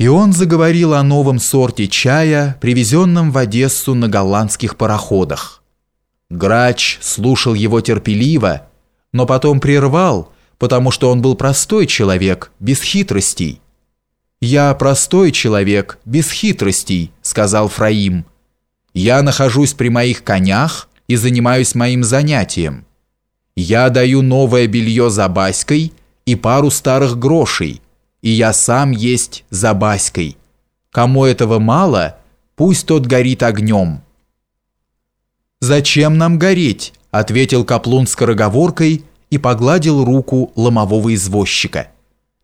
И он заговорил о новом сорте чая, привезенном в Одессу на голландских пароходах. Грач слушал его терпеливо, но потом прервал, потому что он был простой человек, без хитростей. «Я простой человек, без хитростей», — сказал Фраим. «Я нахожусь при моих конях и занимаюсь моим занятием. Я даю новое белье за Баськой и пару старых грошей, и я сам есть за Баськой. Кому этого мало, пусть тот горит огнем». «Зачем нам гореть?» — ответил Каплун скороговоркой и погладил руку ломового извозчика.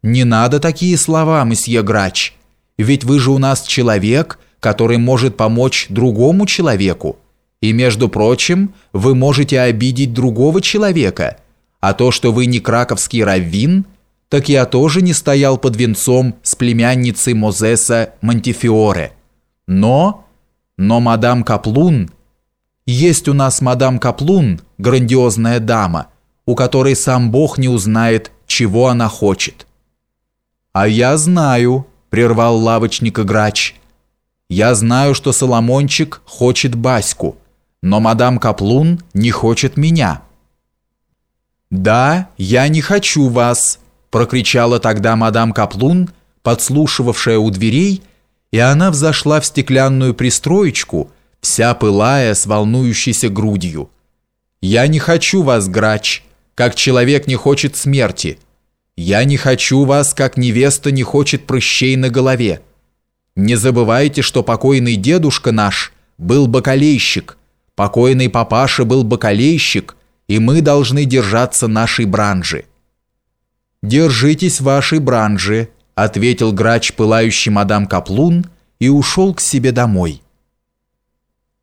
«Не надо такие слова, месье Грач, ведь вы же у нас человек, который может помочь другому человеку, и, между прочим, вы можете обидеть другого человека, а то, что вы не краковский раввин, так я тоже не стоял под венцом с племянницей Мозеса Монтифиоре. Но, но мадам Каплун, есть у нас мадам Каплун, грандиозная дама, у которой сам Бог не узнает, чего она хочет. «А я знаю», — прервал лавочник Грач. «Я знаю, что Соломончик хочет Баську, но мадам Каплун не хочет меня». «Да, я не хочу вас», — прокричала тогда мадам Каплун, подслушивавшая у дверей, и она взошла в стеклянную пристроечку, вся пылая с волнующейся грудью. «Я не хочу вас, Грач, как человек не хочет смерти. Я не хочу вас, как невеста не хочет прыщей на голове. Не забывайте, что покойный дедушка наш был бакалейщик, покойный папаша был бакалейщик, и мы должны держаться нашей бранжи». «Держитесь вашей бранжи», — ответил грач, пылающий мадам Каплун, и ушел к себе домой.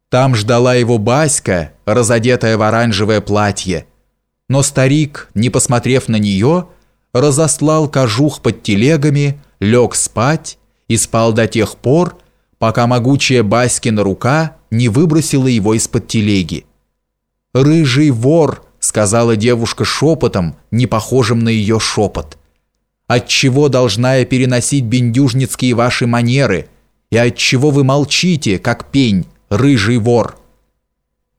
Там ждала его Баська, разодетая в оранжевое платье, но старик, не посмотрев на нее, разослал кожух под телегами, лег спать и спал до тех пор, пока могучая Баськина рука не выбросила его из-под телеги. «Рыжий вор!» — сказала девушка шепотом, не похожим на ее шепот. «Отчего должна я переносить бендюжницкие ваши манеры? И отчего вы молчите, как пень, рыжий вор?»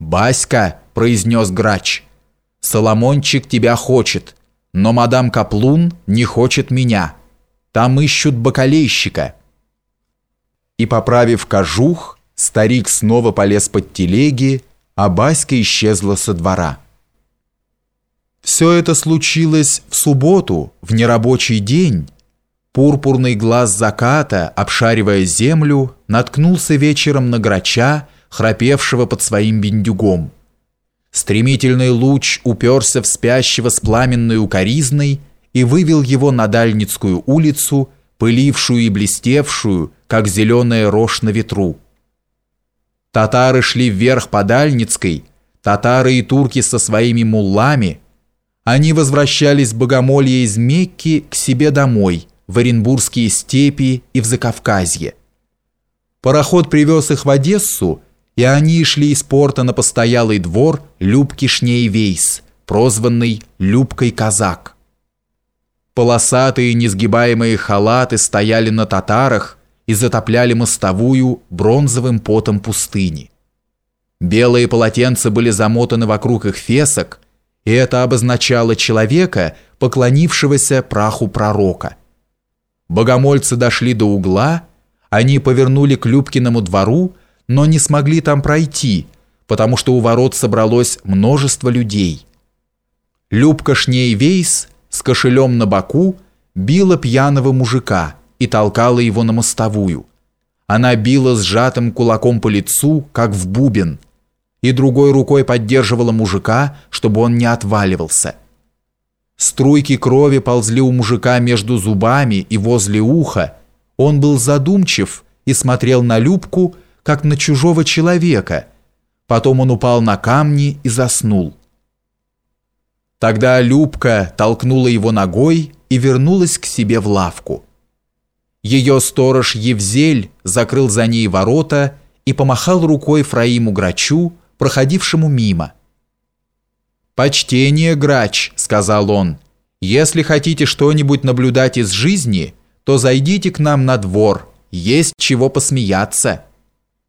«Баська!» — произнес грач — Соломончик тебя хочет, но мадам Каплун не хочет меня. Там ищут бакалейщика». И, поправив кожух, старик снова полез под телеги, а Баська исчезла со двора. Все это случилось в субботу, в нерабочий день. Пурпурный глаз заката, обшаривая землю, наткнулся вечером на грача, храпевшего под своим бендюгом. Стремительный луч уперся в спящего с пламенной укоризной и вывел его на Дальницкую улицу, пылившую и блестевшую, как зеленая рожь на ветру. Татары шли вверх по Дальницкой, татары и турки со своими муллами. Они возвращались в богомолье из Мекки к себе домой, в Оренбургские степи и в Закавказье. Пароход привез их в Одессу, и они шли из порта на постоялый двор Любки Шнейвейс, прозванный Любкой Казак. Полосатые несгибаемые халаты стояли на татарах и затопляли мостовую бронзовым потом пустыни. Белые полотенца были замотаны вокруг их фесок, и это обозначало человека, поклонившегося праху пророка. Богомольцы дошли до угла, они повернули к Любкиному двору, но не смогли там пройти, потому что у ворот собралось множество людей. Любка Шнейвейс с кошелем на боку била пьяного мужика и толкала его на мостовую. Она била сжатым кулаком по лицу, как в бубен, и другой рукой поддерживала мужика, чтобы он не отваливался. Струйки крови ползли у мужика между зубами и возле уха. Он был задумчив и смотрел на Любку, как на чужого человека. Потом он упал на камни и заснул. Тогда Любка толкнула его ногой и вернулась к себе в лавку. Ее сторож Евзель закрыл за ней ворота и помахал рукой Фраиму Грачу, проходившему мимо. «Почтение, Грач», — сказал он, — «если хотите что-нибудь наблюдать из жизни, то зайдите к нам на двор, есть чего посмеяться».